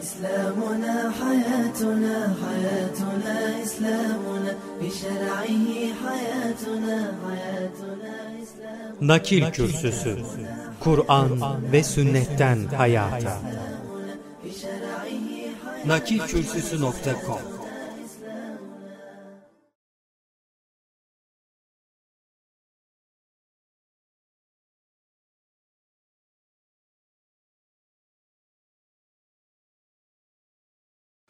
إسلامنا حياتنا حياتنا إسلامنا بشرعه حياتنا حياتنا إسلامنا Nakil Kürsüsü Kur'an ve Sünnetten Hayata Nakilkürsüsü.com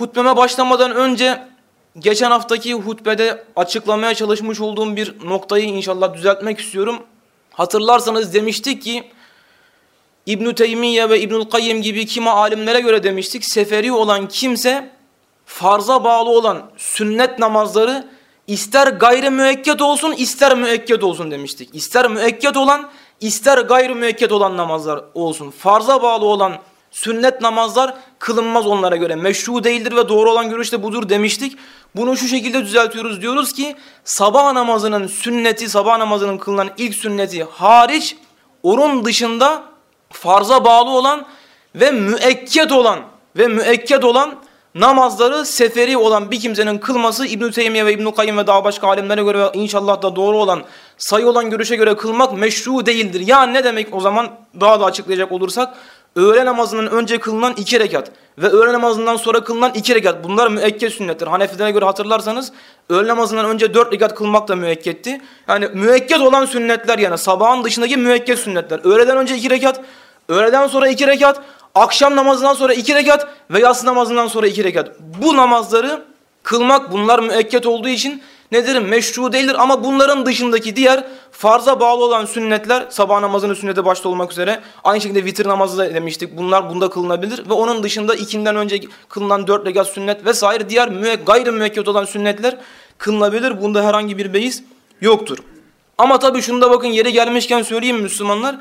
hutbeme başlamadan önce geçen haftaki hutbede açıklamaya çalışmış olduğum bir noktayı inşallah düzeltmek istiyorum. Hatırlarsanız demiştik ki İbn Teymiye ve İbnül Kayyim gibi kimi alimlere göre demiştik seferi olan kimse farza bağlı olan sünnet namazları ister gayri müekket olsun ister müekket olsun demiştik. İster müekket olan ister gayri müekket olan namazlar olsun. Farza bağlı olan sünnet namazlar kılınmaz onlara göre. Meşru değildir ve doğru olan görüş de budur demiştik. Bunu şu şekilde düzeltiyoruz. Diyoruz ki sabah namazının sünneti, sabah namazının kılınan ilk sünneti hariç onun dışında farza bağlı olan ve müekket olan ve müekket olan namazları seferi olan bir kimsenin kılması İbn-i Teymiye ve İbn-i Kayyum ve daha başka alimlere göre inşallah da doğru olan sayı olan görüşe göre kılmak meşru değildir. Yani ne demek o zaman daha da açıklayacak olursak öğle namazının önce kılınan iki rekat ve öğle namazından sonra kılınan iki rekat bunlar müekket sünnettir. Hanefilere göre hatırlarsanız öğle namazından önce dört rekat kılmak da müekketti. Yani müekket olan sünnetler yani sabahın dışındaki müekket sünnetler. Öğleden önce iki rekat, öğleden sonra iki rekat, akşam namazından sonra iki rekat ve yatsı namazından sonra iki rekat. Bu namazları kılmak bunlar müekket olduğu için nedir? Meşru değildir ama bunların dışındaki diğer farza bağlı olan sünnetler sabah namazının sünneti başta olmak üzere aynı şekilde vitir namazı da demiştik. Bunlar bunda kılınabilir ve onun dışında ikinden önce kılınan dört rekat sünnet vesaire diğer müe gayri müekket olan sünnetler kılınabilir. Bunda herhangi bir beis yoktur. Ama tabii şunu da bakın yeri gelmişken söyleyeyim Müslümanlar.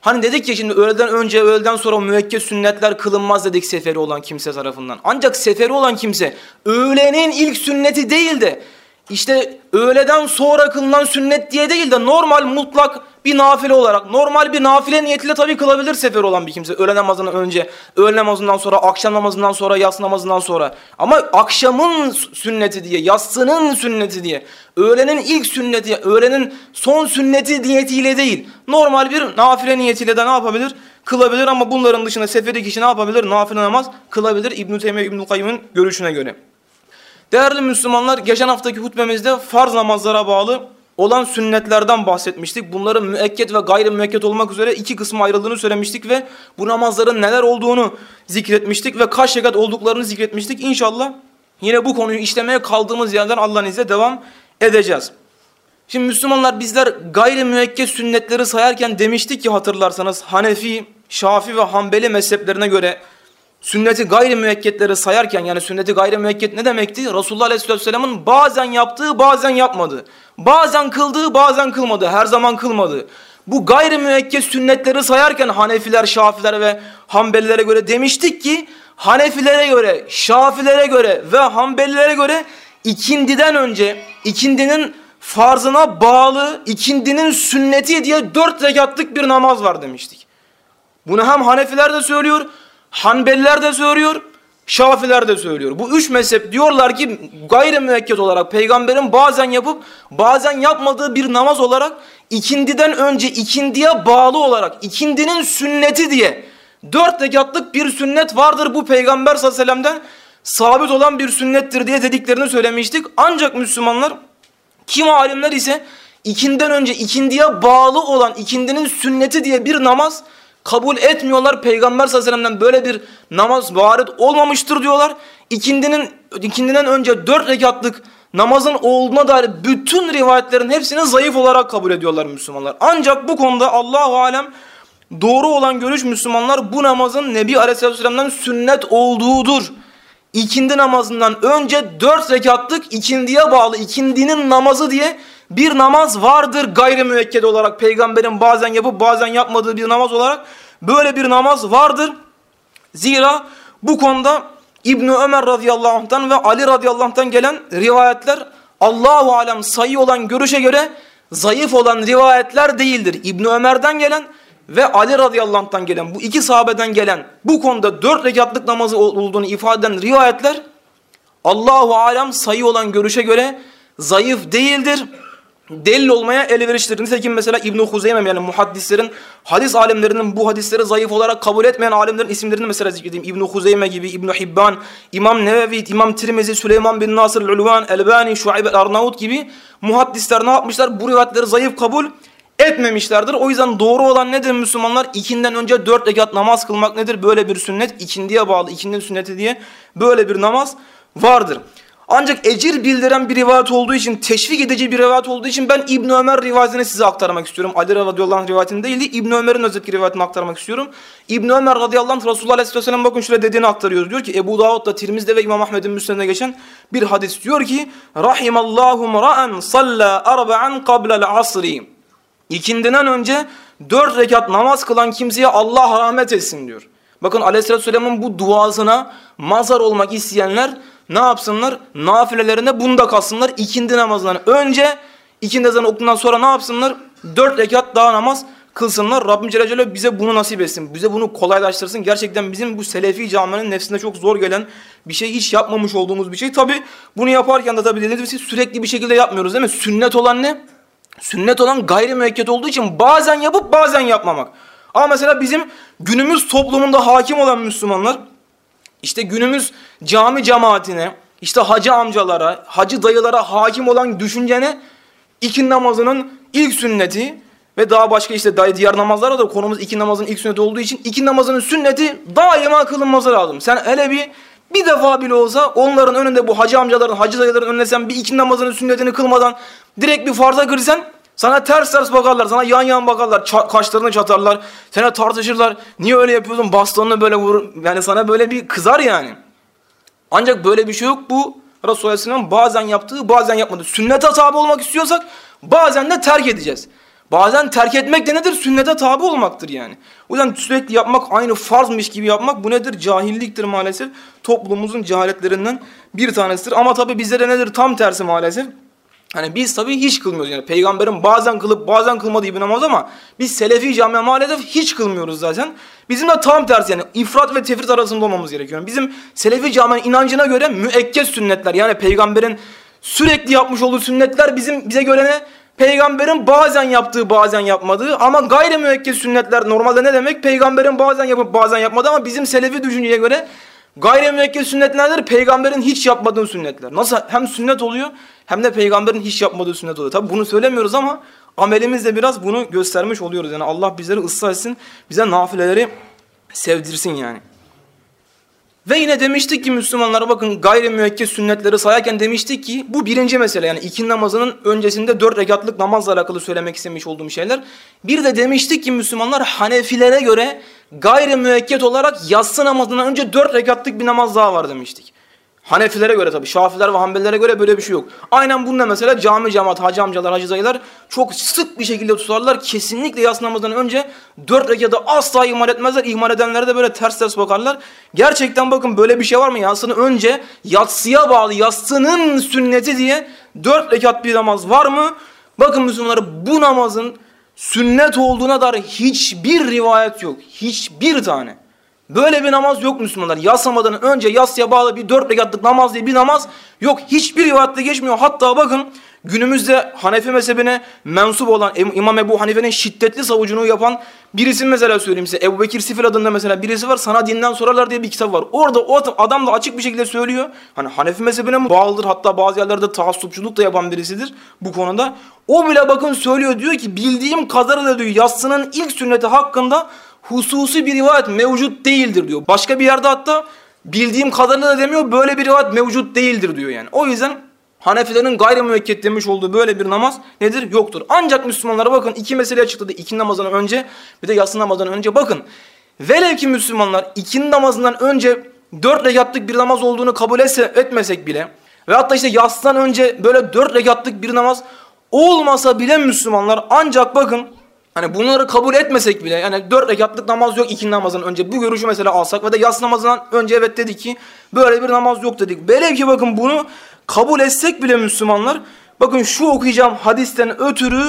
Hani dedik ya şimdi öğleden önce öğleden sonra müekket sünnetler kılınmaz dedik seferi olan kimse tarafından. Ancak seferi olan kimse öğlenin ilk sünneti değil de işte öğleden sonra kılınan sünnet diye değil de normal mutlak bir nafile olarak normal bir nafile niyetiyle tabii kılabilir sefer olan bir kimse öğle namazından önce, öğle namazından sonra, akşam namazından sonra, yas namazından sonra. Ama akşamın sünneti diye, yatsının sünneti diye, öğlenin ilk sünneti, öğlenin son sünneti niyetiyle değil, normal bir nafile niyetiyle de ne yapabilir? Kılabilir ama bunların dışında seferi kişi ne yapabilir? Nafile namaz kılabilir İbn-i Teymiye İbn-i Kayyım'ın görüşüne göre. Değerli Müslümanlar geçen haftaki hutbemizde farz namazlara bağlı olan sünnetlerden bahsetmiştik. Bunların müekket ve gayri müekket olmak üzere iki kısma ayrıldığını söylemiştik ve bu namazların neler olduğunu zikretmiştik ve kaç rekat olduklarını zikretmiştik. İnşallah yine bu konuyu işlemeye kaldığımız yerden Allah'ın izniyle devam edeceğiz. Şimdi Müslümanlar bizler gayri müekket sünnetleri sayarken demiştik ki hatırlarsanız Hanefi, Şafi ve Hanbeli mezheplerine göre sünneti gayri müekketleri sayarken yani sünneti gayri müekket ne demekti? Resulullah Aleyhisselatü Vesselam'ın bazen yaptığı bazen yapmadığı. Bazen kıldığı bazen kılmadığı. Her zaman kılmadığı. Bu gayri müekket sünnetleri sayarken Hanefiler, Şafiler ve Hanbelilere göre demiştik ki Hanefilere göre, Şafilere göre ve Hanbelilere göre ikindiden önce ikindinin farzına bağlı ikindinin sünneti diye dört rekatlık bir namaz var demiştik. Bunu hem Hanefiler de söylüyor, Hanbeliler de söylüyor, Şafiler de söylüyor. Bu üç mezhep diyorlar ki gayri müekket olarak peygamberin bazen yapıp bazen yapmadığı bir namaz olarak ikindiden önce ikindiye bağlı olarak ikindinin sünneti diye dört rekatlık bir sünnet vardır bu peygamber sallallahu aleyhi ve sellem'den sabit olan bir sünnettir diye dediklerini söylemiştik. Ancak Müslümanlar kim alimler ise ikinden önce ikindiye bağlı olan ikindinin sünneti diye bir namaz kabul etmiyorlar. Peygamber sallallahu aleyhi ve sellem'den böyle bir namaz varit olmamıştır diyorlar. İkindinin, ikindiden önce dört rekatlık namazın olduğuna dair bütün rivayetlerin hepsini zayıf olarak kabul ediyorlar Müslümanlar. Ancak bu konuda Allahu Alem doğru olan görüş Müslümanlar bu namazın Nebi Aleyhisselatü Vesselam'dan sünnet olduğudur. İkindi namazından önce dört rekatlık ikindiye bağlı ikindinin namazı diye bir namaz vardır gayri müekked olarak peygamberin bazen yapıp bazen yapmadığı bir namaz olarak böyle bir namaz vardır. Zira bu konuda İbni Ömer radıyallahu anh'tan ve Ali radıyallahu anh'tan gelen rivayetler Allahu alem sayı olan görüşe göre zayıf olan rivayetler değildir. İbni Ömer'den gelen ve Ali radıyallahu anh'tan gelen bu iki sahabeden gelen bu konuda dört rekatlık namazı olduğunu ifade eden rivayetler Allahu alem sayı olan görüşe göre zayıf değildir delil olmaya elverişlidir. Nitekim mesela İbn-i Huzeymem yani muhaddislerin, hadis alimlerinin bu hadisleri zayıf olarak kabul etmeyen alimlerin isimlerini mesela zikredeyim. İbn-i Huzeyme gibi, İbn-i Hibban, İmam Nevevi, İmam Tirmizi, Süleyman bin Nasır el-Ulvan, Elbani, Şuayb el-Arnavut gibi muhaddisler ne yapmışlar? Bu rivayetleri zayıf kabul etmemişlerdir. O yüzden doğru olan nedir Müslümanlar? İkinden önce dört rekat namaz kılmak nedir? Böyle bir sünnet, ikindiye bağlı, ikindinin sünneti diye böyle bir namaz vardır. Ancak ecir bildiren bir rivayet olduğu için, teşvik edici bir rivayet olduğu için ben İbn Ömer rivayetini size aktarmak istiyorum. Ali radıyallahu anh rivayetini değil de İbn Ömer'in özellikle rivayetini aktarmak istiyorum. İbn Ömer radıyallahu anh Resulullah aleyhisselam bakın şöyle dediğini aktarıyoruz. Diyor ki Ebu Davud'da, Tirmiz'de ve İmam Ahmed'in müsnedine geçen bir hadis diyor ki Rahimallahu mra'an salla arba'an qabla'l asri. İkindinden önce dört rekat namaz kılan kimseye Allah rahmet etsin diyor. Bakın aleyhissalatü vesselamın bu duasına mazar olmak isteyenler ne yapsınlar? Nafilelerinde bunu da kalsınlar. İkindi namazından önce ikindi ezanı okundan sonra ne yapsınlar? Dört rekat daha namaz kılsınlar. Rabbim Celle Celle bize bunu nasip etsin. Bize bunu kolaylaştırsın. Gerçekten bizim bu Selefi caminin nefsinde çok zor gelen bir şey. Hiç yapmamış olduğumuz bir şey. Tabi bunu yaparken de tabi dediğiniz gibi sürekli bir şekilde yapmıyoruz değil mi? Sünnet olan ne? Sünnet olan gayri müekket olduğu için bazen yapıp bazen yapmamak. Ama mesela bizim günümüz toplumunda hakim olan Müslümanlar işte günümüz cami cemaatine, işte hacı amcalara, hacı dayılara hakim olan düşüncene iki namazının ilk sünneti ve daha başka işte diğer namazlara da konumuz iki namazın ilk sünneti olduğu için iki namazının sünneti daima kılınması lazım. Sen hele bir bir defa bile olsa onların önünde bu hacı amcaların, hacı dayıların önünde sen bir iki namazının sünnetini kılmadan direkt bir farza girsen sana ters ters bakarlar, sana yan yan bakarlar, kaşlarını çatarlar, sana tartışırlar. Niye öyle yapıyorsun? Bastığını böyle vurur. Yani sana böyle bir kızar yani. Ancak böyle bir şey yok. Bu Resulullah bazen yaptığı, bazen yapmadığı. Sünnete tabi olmak istiyorsak bazen de terk edeceğiz. Bazen terk etmek de nedir? Sünnete tabi olmaktır yani. O yüzden sürekli yapmak, aynı farzmış gibi yapmak bu nedir? Cahilliktir maalesef. Toplumumuzun cehaletlerinden bir tanesidir. Ama tabi bizlere nedir? Tam tersi maalesef. Hani biz tabii hiç kılmıyoruz yani peygamberin bazen kılıp bazen kılmadığı bir namaz ama biz Selefi camia maalesef hiç kılmıyoruz zaten. Bizim de tam tersi yani ifrat ve tefrit arasında olmamız gerekiyor. Bizim Selefi camianın inancına göre müekkez sünnetler yani peygamberin sürekli yapmış olduğu sünnetler bizim bize göre ne? Peygamberin bazen yaptığı bazen yapmadığı ama gayri müekkez sünnetler normalde ne demek? Peygamberin bazen yapıp bazen yapmadığı ama bizim Selefi düşünceye göre Gayri müekked sünnet nedir? Peygamberin hiç yapmadığı sünnetler. Nasıl hem sünnet oluyor hem de peygamberin hiç yapmadığı sünnet oluyor. Tabi bunu söylemiyoruz ama amelimizle biraz bunu göstermiş oluyoruz. Yani Allah bizleri ıslah etsin, bize nafileleri sevdirsin yani. Ve yine demiştik ki Müslümanlara bakın gayri müekked sünnetleri sayarken demiştik ki bu birinci mesele yani iki namazının öncesinde dört rekatlık namazla alakalı söylemek istemiş olduğum şeyler. Bir de demiştik ki Müslümanlar Hanefilere göre gayri müekket olarak yatsı namazından önce dört rekatlık bir namaz daha var demiştik. Hanefilere göre tabii. Şafiler ve Hanbelilere göre böyle bir şey yok. Aynen bunda mesela cami cemaat, hacı amcalar, hacı dayılar çok sık bir şekilde tutarlar. Kesinlikle yas namazından önce dört rekatı asla ihmal etmezler. İhmal edenlere de böyle ters ters bakarlar. Gerçekten bakın böyle bir şey var mı? Yatsını önce yatsıya bağlı yatsının sünneti diye dört rekat bir namaz var mı? Bakın Müslümanlar bu namazın sünnet olduğuna dair hiçbir rivayet yok. Hiçbir tane. Böyle bir namaz yok Müslümanlar. Yaslamadan önce yasya bağlı bir dört rekatlık namaz diye bir namaz yok. Hiçbir rivayette geçmiyor. Hatta bakın günümüzde Hanefi mezhebine mensup olan İmam Ebu Hanife'nin şiddetli savuculuğu yapan birisi mesela söyleyeyim size. Ebu Bekir Sifil adında mesela birisi var. Sana dinden sorarlar diye bir kitap var. Orada o adam da açık bir şekilde söylüyor. Hani Hanefi mezhebine bağlıdır? Hatta bazı yerlerde taassupçuluk da yapan birisidir bu konuda. O bile bakın söylüyor diyor ki bildiğim kadarıyla diyor yatsının ilk sünneti hakkında hususi bir rivayet mevcut değildir diyor. Başka bir yerde hatta bildiğim kadarıyla da demiyor böyle bir rivayet mevcut değildir diyor yani. O yüzden Hanefilerin gayri müvekket demiş olduğu böyle bir namaz nedir? Yoktur. Ancak Müslümanlara bakın iki mesele açıkladı. İki namazdan önce bir de yatsı namazdan önce bakın. Velev ki Müslümanlar ikindi namazından önce dört rekatlık bir namaz olduğunu kabul etse, etmesek bile ve hatta işte yatsıdan önce böyle dört rekatlık bir namaz olmasa bile Müslümanlar ancak bakın Hani bunları kabul etmesek bile yani dört rekatlık namaz yok ikindi namazından önce. Bu görüşü mesela alsak ve de yas namazından önce evet dedik ki böyle bir namaz yok dedik. Velev ki bakın bunu kabul etsek bile Müslümanlar bakın şu okuyacağım hadisten ötürü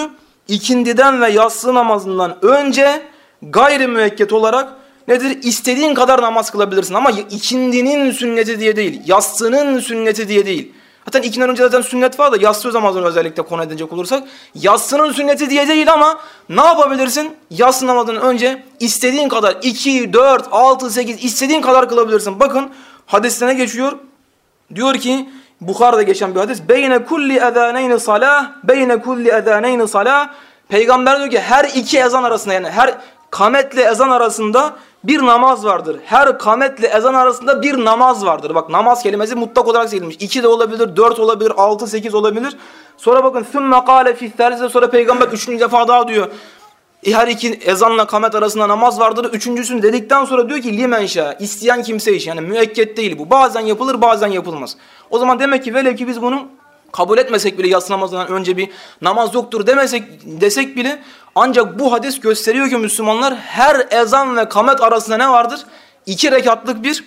ikindiden ve yatsı namazından önce gayri müekket olarak nedir? İstediğin kadar namaz kılabilirsin ama ikindinin sünneti diye değil, yatsının sünneti diye değil. Zaten ikinden önce zaten sünnet var da yatsı namazını özellikle konu edecek olursak yatsının sünneti diye değil ama ne yapabilirsin? Yatsı namazından önce istediğin kadar 2, 4, 6, 8 istediğin kadar kılabilirsin. Bakın hadiste ne geçiyor? Diyor ki Bukhar'da geçen bir hadis. Beyne kulli ezaneyni salah, beyne kulli ezaneyni salah. Peygamber diyor ki her iki ezan arasında yani her kametle ezan arasında bir namaz vardır. Her kametle ezan arasında bir namaz vardır. Bak namaz kelimesi mutlak olarak seçilmiş. 2 de olabilir, 4 olabilir, 6, 8 olabilir. Sonra bakın sümme kâle fîthâlize sonra peygamber 3. defa daha diyor. E, her iki ezanla kamet arasında namaz vardır. Üçüncüsünü dedikten sonra diyor ki limen şa isteyen kimse iş. Yani müekket değil bu. Bazen yapılır bazen yapılmaz. O zaman demek ki velev ki biz bunu kabul etmesek bile yatsı namazından önce bir namaz yoktur demesek desek bile ancak bu hadis gösteriyor ki Müslümanlar her ezan ve kamet arasında ne vardır? İki rekatlık bir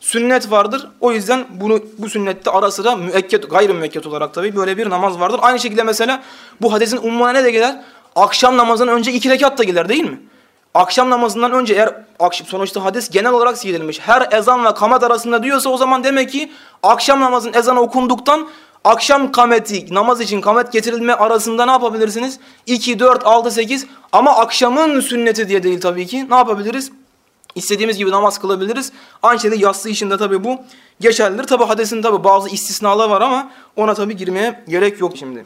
sünnet vardır. O yüzden bunu bu sünnette ara sıra müekket, gayri müekket olarak tabii böyle bir namaz vardır. Aynı şekilde mesela bu hadisin umumuna ne de gelir? Akşam namazından önce iki rekat da gelir değil mi? Akşam namazından önce eğer sonuçta hadis genel olarak sihirlenmiş. Her ezan ve kamet arasında diyorsa o zaman demek ki akşam namazın ezanı okunduktan akşam kameti namaz için kamet getirilme arasında ne yapabilirsiniz? 2, 4, 6, 8 ama akşamın sünneti diye değil tabii ki. Ne yapabiliriz? İstediğimiz gibi namaz kılabiliriz. Aynı şekilde yassı işinde tabii bu geçerlidir. Tabii hadisin tabii bazı istisnalar var ama ona tabii girmeye gerek yok şimdi.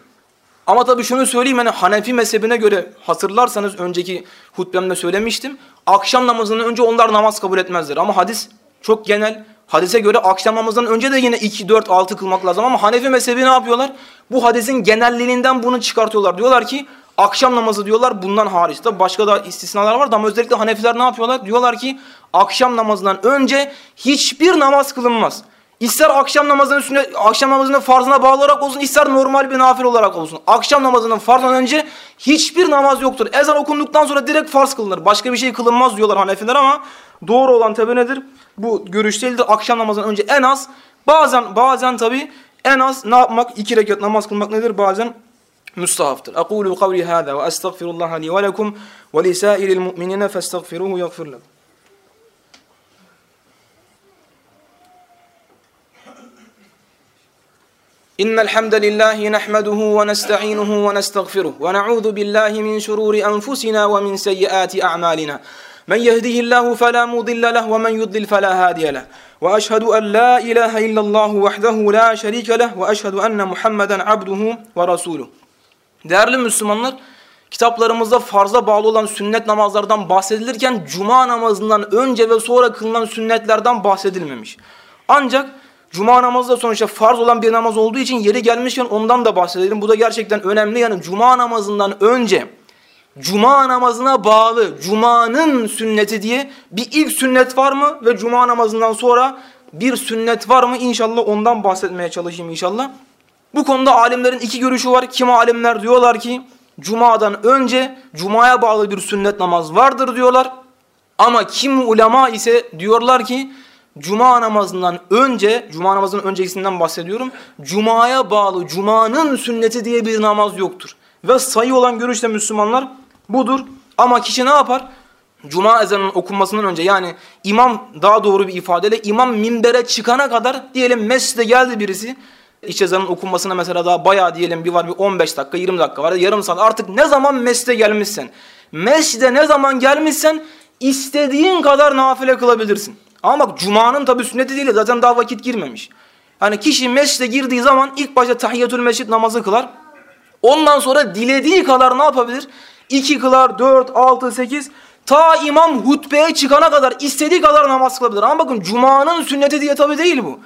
Ama tabii şunu söyleyeyim hani Hanefi mezhebine göre hatırlarsanız önceki hutbemde söylemiştim. Akşam namazından önce onlar namaz kabul etmezler. Ama hadis çok genel. Hadise göre akşam namazından önce de yine 2, 4, 6 kılmak lazım. Ama Hanefi mezhebi ne yapıyorlar? Bu hadisin genelliliğinden bunu çıkartıyorlar. Diyorlar ki akşam namazı diyorlar bundan hariç. Tabi başka da istisnalar var da ama özellikle Hanefiler ne yapıyorlar? Diyorlar ki akşam namazından önce hiçbir namaz kılınmaz. İster akşam namazının üstüne, akşam namazının farzına bağlı olarak olsun, ister normal bir nafil olarak olsun. Akşam namazının farzından önce hiçbir namaz yoktur. Ezan okunduktan sonra direkt farz kılınır. Başka bir şey kılınmaz diyorlar Hanefiler ama doğru olan tabi nedir? Bu görüş değildir. Akşam namazından önce en az, bazen bazen tabi en az ne yapmak? iki rekat namaz kılmak nedir? Bazen müstahaftır. Aqulu kavli hâzâ ve estağfirullah li ve lekum ve lisâiril mu'minine festağfiruhu yagfir lekum. إن الحمد لله نحمده ونستعينه ونستغفره ونعوذ بالله من شرور أنفسنا ومن سيئات أعمالنا من يهده الله فلا مضل له ومن يضلل فلا هادي له وأشهد أن لا إله إلا الله وحده لا şerike leh ve eşhedü enne Muhammeden abduhu ve rasuluh. Değerli Müslümanlar, kitaplarımızda farza bağlı olan sünnet namazlardan bahsedilirken cuma namazından önce ve sonra kılınan sünnetlerden bahsedilmemiş. Ancak Cuma namazı da sonuçta farz olan bir namaz olduğu için yeri gelmişken ondan da bahsedelim. Bu da gerçekten önemli. Yani cuma namazından önce cuma namazına bağlı cumanın sünneti diye bir ilk sünnet var mı? Ve cuma namazından sonra bir sünnet var mı? İnşallah ondan bahsetmeye çalışayım inşallah. Bu konuda alimlerin iki görüşü var. Kimi alimler diyorlar ki Cuma'dan önce Cuma'ya bağlı bir sünnet namaz vardır diyorlar. Ama kim ulema ise diyorlar ki Cuma namazından önce, Cuma namazının öncesinden bahsediyorum. Cuma'ya bağlı, Cuma'nın sünneti diye bir namaz yoktur. Ve sayı olan görüşte Müslümanlar budur. Ama kişi ne yapar? Cuma ezanının okunmasından önce yani imam daha doğru bir ifadeyle imam minbere çıkana kadar diyelim mescide geldi birisi. İç ezanın okunmasına mesela daha bayağı diyelim bir var bir 15 dakika 20 dakika var yarım saat artık ne zaman mescide gelmişsen. Mescide ne zaman gelmişsen istediğin kadar nafile kılabilirsin. Ama bak Cuma'nın tabi sünneti değil zaten daha vakit girmemiş. Hani kişi mescide girdiği zaman ilk başta tahiyyatül mescid namazı kılar. Ondan sonra dilediği kadar ne yapabilir? 2 kılar, 4, 6, 8 ta imam hutbeye çıkana kadar istediği kadar namaz kılabilir. Ama bakın Cuma'nın sünneti diye tabi değil bu.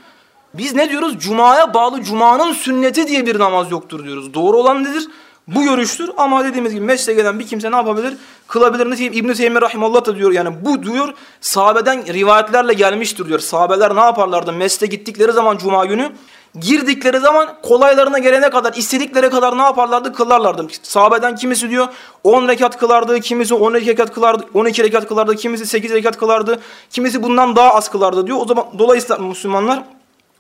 Biz ne diyoruz? Cuma'ya bağlı Cuma'nın sünneti diye bir namaz yoktur diyoruz. Doğru olan nedir? Bu görüştür ama dediğimiz gibi mescide gelen bir kimse ne yapabilir? Kılabilir. Nitekim İbn-i Teymi Rahimullah da diyor yani bu diyor sahabeden rivayetlerle gelmiştir diyor. Sahabeler ne yaparlardı? Mescide gittikleri zaman cuma günü girdikleri zaman kolaylarına gelene kadar istedikleri kadar ne yaparlardı? Kılarlardı. Sahabeden kimisi diyor 10 rekat kılardı, kimisi 12 rekat kılardı, 12 rekat kılardı, kimisi 8 rekat kılardı, kimisi bundan daha az kılardı diyor. O zaman dolayısıyla Müslümanlar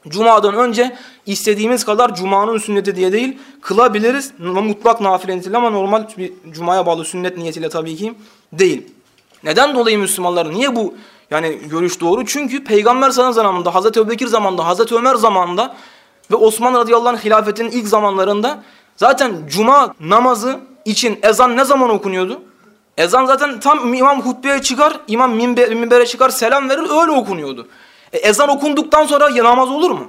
Cuma'dan önce istediğimiz kadar Cuma'nın sünneti diye değil kılabiliriz. Mutlak nafile niyetiyle ama normal bir Cuma'ya bağlı sünnet niyetiyle tabii ki değil. Neden dolayı Müslümanlar niye bu yani görüş doğru? Çünkü Peygamber sana zamanında, Hazreti Ebubekir zamanında, Hazreti Ömer zamanında ve Osman radıyallahu anh hilafetinin ilk zamanlarında zaten Cuma namazı için ezan ne zaman okunuyordu? Ezan zaten tam imam hutbeye çıkar, imam minbere çıkar, selam verir öyle okunuyordu. E, ezan okunduktan sonra ya namaz olur mu?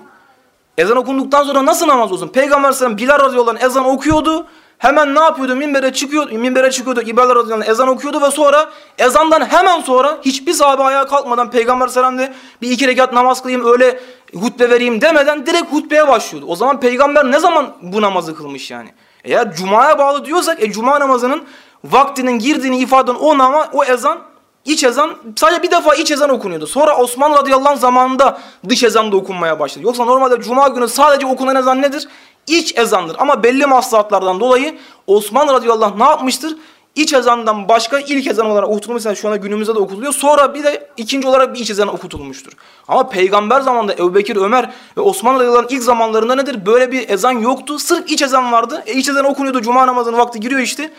Ezan okunduktan sonra nasıl namaz olsun? Peygamber sallallahu Bilal radıyallahu anh ezan okuyordu. Hemen ne yapıyordu? Minbere çıkıyor, minbere çıkıyordu. İbrahim radıyallahu ezan okuyordu ve sonra ezandan hemen sonra hiçbir sahabe ayağa kalkmadan Peygamber sallallahu bir iki rekat namaz kılayım öyle hutbe vereyim demeden direkt hutbeye başlıyordu. O zaman Peygamber ne zaman bu namazı kılmış yani? Eğer Cuma'ya bağlı diyorsak e, Cuma namazının vaktinin girdiğini ifade eden o nama, o ezan İç ezan sadece bir defa iç ezan okunuyordu. Sonra Osman radıyallahu anh zamanında dış ezan da okunmaya başladı. Yoksa normalde cuma günü sadece okunan ezan nedir? İç ezandır. Ama belli maslahatlardan dolayı Osman radıyallahu anh ne yapmıştır? İç ezandan başka ilk ezan olarak okutulmuş. Mesela şu anda günümüzde de okutuluyor. Sonra bir de ikinci olarak bir iç ezan okutulmuştur. Ama peygamber zamanında Ebu Ömer ve Osman radıyallahu ilk zamanlarında nedir? Böyle bir ezan yoktu. Sırf iç ezan vardı. E iç ezan okunuyordu. Cuma namazının vakti giriyor işte.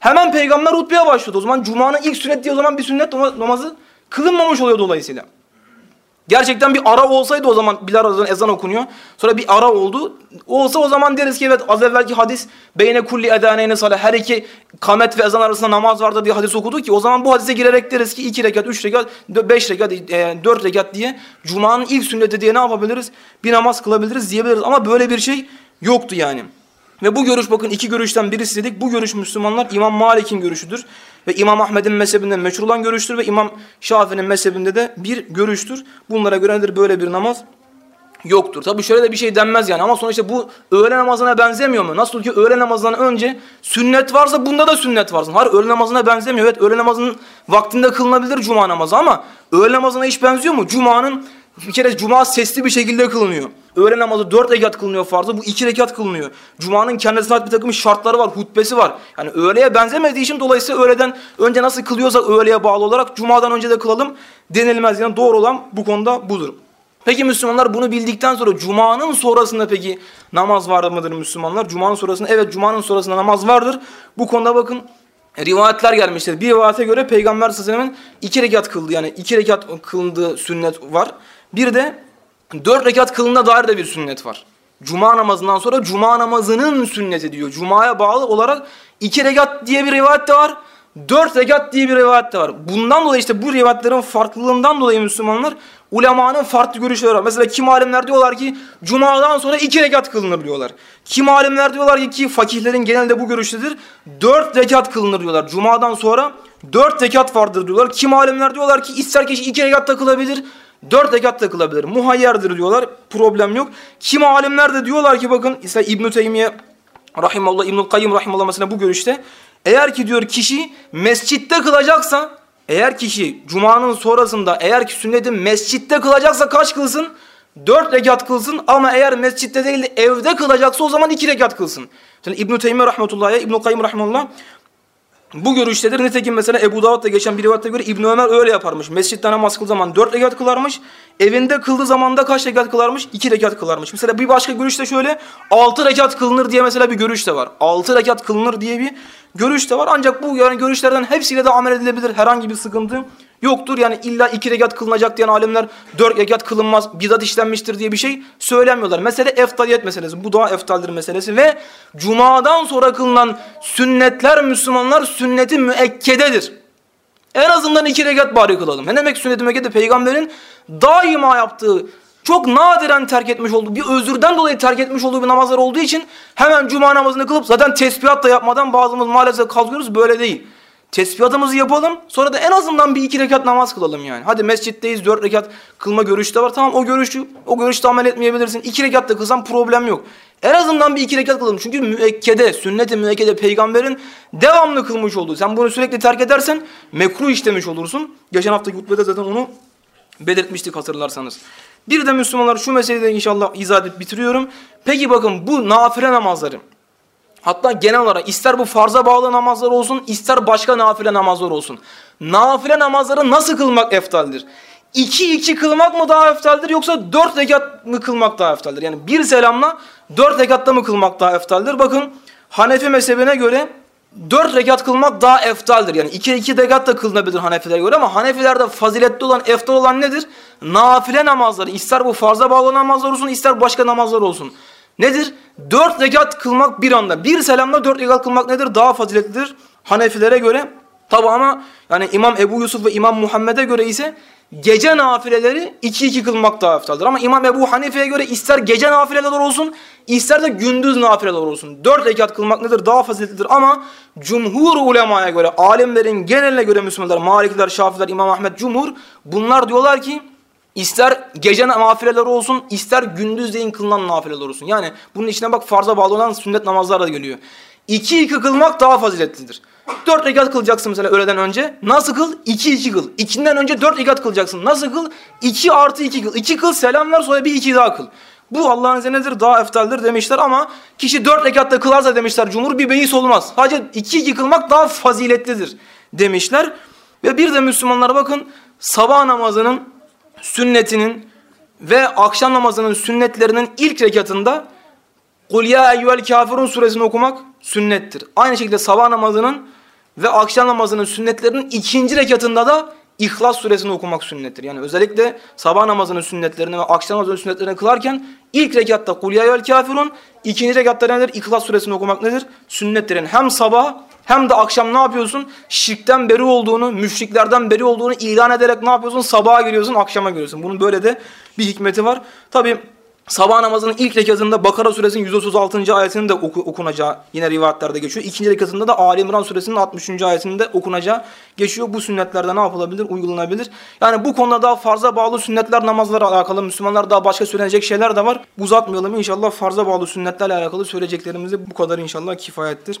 Hemen peygamber hutbeye başladı. O zaman Cuma'nın ilk sünnet diye o zaman bir sünnet namazı kılınmamış oluyor dolayısıyla. Gerçekten bir ara olsaydı o zaman Bilal ezan okunuyor. Sonra bir ara oldu. Olsa o zaman deriz ki evet az evvelki hadis beyne kulli edaneyne salah her iki kamet ve ezan arasında namaz vardır diye hadis okudu ki o zaman bu hadise girerek deriz ki iki rekat, üç rekat, beş rekat, e, dört rekat diye Cuma'nın ilk sünneti diye ne yapabiliriz? Bir namaz kılabiliriz diyebiliriz ama böyle bir şey yoktu yani. Ve bu görüş bakın iki görüşten birisi dedik. Bu görüş Müslümanlar İmam Malik'in görüşüdür. Ve İmam Ahmed'in mezhebinden meşhur olan görüştür. Ve İmam Şafii'nin mezhebinde de bir görüştür. Bunlara göre nedir böyle bir namaz yoktur. Tabi şöyle de bir şey denmez yani ama sonuçta bu öğle namazına benzemiyor mu? Nasıl ki öğle namazından önce sünnet varsa bunda da sünnet varsın. Hayır öğle namazına benzemiyor. Evet öğle namazının vaktinde kılınabilir cuma namazı ama öğle namazına hiç benziyor mu? Cuma'nın bir kere cuma sesli bir şekilde kılınıyor. Öğle namazı dört rekat kılınıyor farzı. Bu iki rekat kılınıyor. Cuma'nın kendisine ait bir takım şartları var, hutbesi var. Yani öğleye benzemediği için dolayısıyla öğleden önce nasıl kılıyorsak öğleye bağlı olarak Cuma'dan önce de kılalım denilmez. Yani doğru olan bu konuda budur. Peki Müslümanlar bunu bildikten sonra Cuma'nın sonrasında peki namaz var mıdır Müslümanlar? Cuma'nın sonrasında evet Cuma'nın sonrasında namaz vardır. Bu konuda bakın rivayetler gelmiştir. Bir rivayete göre Peygamber sallallahu aleyhi ve sellem'in iki rekat kıldı yani iki rekat kılındığı sünnet var. Bir de dört rekat kılına dair de bir sünnet var. Cuma namazından sonra cuma namazının sünneti diyor. Cuma'ya bağlı olarak iki rekat diye bir rivayet de var. Dört rekat diye bir rivayet de var. Bundan dolayı işte bu rivayetlerin farklılığından dolayı Müslümanlar ulemanın farklı görüşleri var. Mesela kim alimler diyorlar ki Cuma'dan sonra iki rekat kılınır diyorlar. Kim alimler diyorlar ki ki fakihlerin genelde bu görüştedir. Dört rekat kılınır diyorlar. Cuma'dan sonra dört rekat vardır diyorlar. Kim alimler diyorlar ki ister kişi iki rekat da kılabilir. Dört rekat da kılabilir. Muhayyerdir diyorlar. Problem yok. Kim alimler de diyorlar ki bakın işte İbn-i Teymiye Rahimallah, İbnül Kayyım Rahimallah bu görüşte. Eğer ki diyor kişi mescitte kılacaksa Eğer kişi cumanın sonrasında eğer ki sünneti mescitte kılacaksa kaç kılsın? Dört rekat kılsın ama eğer mescitte değil de evde kılacaksa o zaman iki rekat kılsın. Yani İbn-i Teymiye rahmetullahi, İbn-i Kayyum rahmetullah bu görüştedir. Nitekim mesela Ebu Davud'da geçen bir rivayette göre İbn Ömer öyle yaparmış. Mescitte namaz kıldığı zaman dört rekat kılarmış. Evinde kıldığı zaman da kaç rekat kılarmış? İki rekat kılarmış. Mesela bir başka görüş de şöyle altı rekat kılınır diye mesela bir görüş de var. Altı rekat kılınır diye bir görüş de var. Ancak bu yani görüşlerden hepsiyle de amel edilebilir. Herhangi bir sıkıntı yoktur. Yani illa iki rekat kılınacak diyen alimler dört rekat kılınmaz, bidat işlenmiştir diye bir şey söylemiyorlar. Mesele eftaliyet meselesi. Bu daha eftaldir meselesi ve cumadan sonra kılınan sünnetler Müslümanlar sünneti müekkededir. En azından iki rekat bari kılalım. Ne demek sünnet-i müekkede? Peygamberin daima yaptığı, çok nadiren terk etmiş olduğu, bir özürden dolayı terk etmiş olduğu bir namazlar olduğu için hemen cuma namazını kılıp zaten tesbihat da yapmadan bazımız maalesef kalkıyoruz. Böyle değil. Tesbihatımızı yapalım. Sonra da en azından bir iki rekat namaz kılalım yani. Hadi mescitteyiz dört rekat kılma görüşü de var. Tamam o görüşü, o görüşte amel etmeyebilirsin. İki rekat da kılsan problem yok. En azından bir iki rekat kılalım. Çünkü müekkede, sünnet-i müekkede peygamberin devamlı kılmış olduğu. Sen bunu sürekli terk edersen mekruh işlemiş olursun. Geçen haftaki hutbede zaten onu belirtmiştik hatırlarsanız. Bir de Müslümanlar şu meseleyi de inşallah izah edip bitiriyorum. Peki bakın bu nafile namazları. Hatta genel olarak ister bu farza bağlı namazlar olsun ister başka nafile namazlar olsun. Nafile namazları nasıl kılmak eftaldir? 2-2 kılmak mı daha eftaldir yoksa 4 rekat mı kılmak daha eftaldir? Yani bir selamla 4 rekatta mı kılmak daha eftaldir? Bakın Hanefi mezhebine göre 4 rekat kılmak daha eftaldir. Yani 2-2 rekat da kılınabilir Hanefilere göre ama Hanefilerde faziletli olan, eftal olan nedir? Nafile namazları. İster bu farza bağlı namazlar olsun ister başka namazlar olsun. Nedir? Dört rekat kılmak bir anda. Bir selamla dört rekat kılmak nedir? Daha faziletlidir Hanefilere göre. Tabi ama yani İmam Ebu Yusuf ve İmam Muhammed'e göre ise gece nafileleri iki iki kılmak daha eftaldir. Ama İmam Ebu Hanife'ye göre ister gece nafileler olsun ister de gündüz nafileler olsun. Dört rekat kılmak nedir? Daha faziletlidir ama cumhur ulemaya göre, alimlerin geneline göre Müslümanlar, Malikler, Şafiler, İmam Ahmet, Cumhur bunlar diyorlar ki İster gece nafileler olsun, ister gündüzleyin kılınan nafileler olsun. Yani bunun içine bak farza bağlı olan sünnet namazlar da geliyor. İki iki kılmak daha faziletlidir. Dört rekat kılacaksın mesela öğleden önce. Nasıl kıl? İki iki kıl. İkinden önce dört rekat kılacaksın. Nasıl kıl? İki artı iki kıl. İki kıl selam ver sonra bir iki daha kıl. Bu Allah'ın izniyle daha eftaldir demişler ama kişi dört rekatta kılarsa demişler cumhur bir beis olmaz. Sadece iki iki kılmak daha faziletlidir demişler. Ve bir de Müslümanlara bakın sabah namazının sünnetinin ve akşam namazının sünnetlerinin ilk rekatında Kul ya eyyuhel kafirun suresini okumak sünnettir. Aynı şekilde sabah namazının ve akşam namazının sünnetlerinin ikinci rekatında da İhlas suresini okumak sünnettir. Yani özellikle sabah namazının sünnetlerini ve akşam namazının sünnetlerini kılarken ilk rekatta Kul ya eyyuhel kafirun, ikinci rekatta nedir? İhlas suresini okumak nedir? Sünnettir. Yani hem sabah hem de akşam ne yapıyorsun? Şirkten beri olduğunu, müşriklerden beri olduğunu ilan ederek ne yapıyorsun? Sabaha giriyorsun, akşama giriyorsun. Bunun böyle de bir hikmeti var. Tabi sabah namazının ilk rekatında Bakara suresinin 136. ayetinin de oku, okunacağı yine rivayetlerde geçiyor. İkinci rekatında da Ali İmran suresinin 60. ayetinin de okunacağı geçiyor. Bu sünnetlerde ne yapılabilir? Uygulanabilir. Yani bu konuda daha farza bağlı sünnetler namazlara alakalı Müslümanlar daha başka söylenecek şeyler de var. Uzatmayalım inşallah farza bağlı sünnetlerle alakalı söyleyeceklerimizi bu kadar inşallah kifayettir.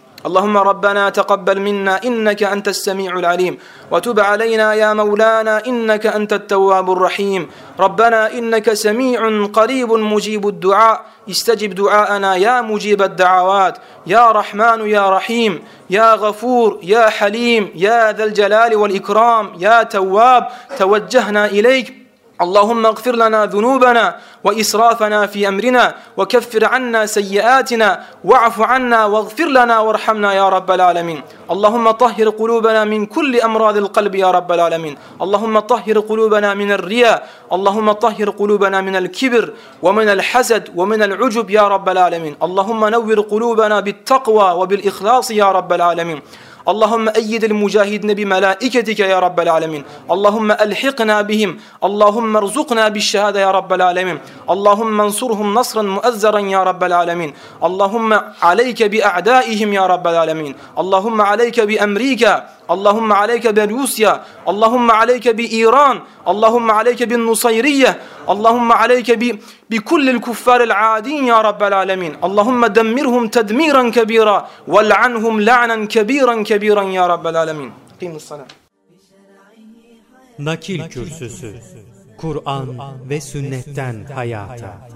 اللهم ربنا تقبل منا إنك أنت السميع العليم وتب علينا يا مولانا إنك أنت التواب الرحيم ربنا إنك سميع قريب مجيب الدعاء استجب دعاءنا يا مجيب الدعوات يا رحمن يا رحيم يا غفور يا حليم يا ذا الجلال والإكرام يا تواب توجهنا إليك اللهم اغفر لنا ذنوبنا وإسرافنا في أمرنا وكفر عنا سيئاتنا واعف عنا واغفر لنا وارحمنا يا رب العالمين. اللهم طهر قلوبنا من كل أمراض القلب يا رب العالمين. اللهم طهر قلوبنا من الرياء. اللهم طهر قلوبنا من الكبر ومن الحسد ومن العجب يا رب العالمين. اللهم نور قلوبنا بالتقوى وبالإخلاص يا رب العالمين. Allahümme eyyidil mücahidine bi melaiketike ya rabbel alemin. Allahümme elhikna bihim. Allahümme rzukna bi şehade ya rabbel alemin. Allahümme ensurhum nasran muezzeren ya rabbel alemin. Allahümme aleyke bi a'daihim ya rabbel alemin. Allahümme aleyke bi emrike Allahumme aleyke bi Rusya, Allahumme aleyke bi İran, Allahumme aleyke bi Nusayriye, Allahumme aleyke bi bi kullil kuffaril adin ya rabbel alemin. Allahumme demmirhum tedmiren kebira ve la'anhum la'nen kebiren kebiren ya rabbel alemin. Kıymus salam. Nakil Kürsüsü Kur'an ve sünnetten hayata.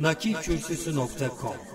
Nakilkürsüsü.com